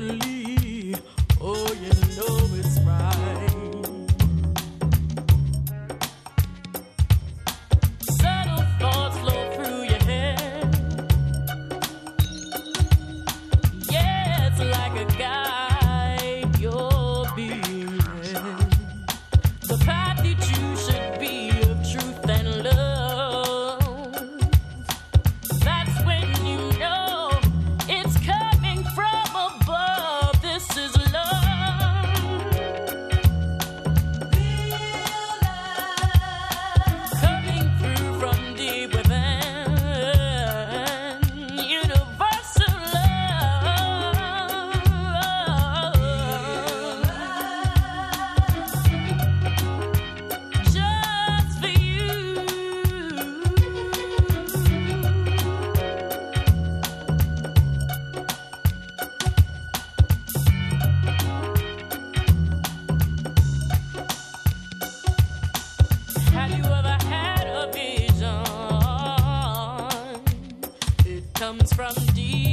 brilliantly. From deep.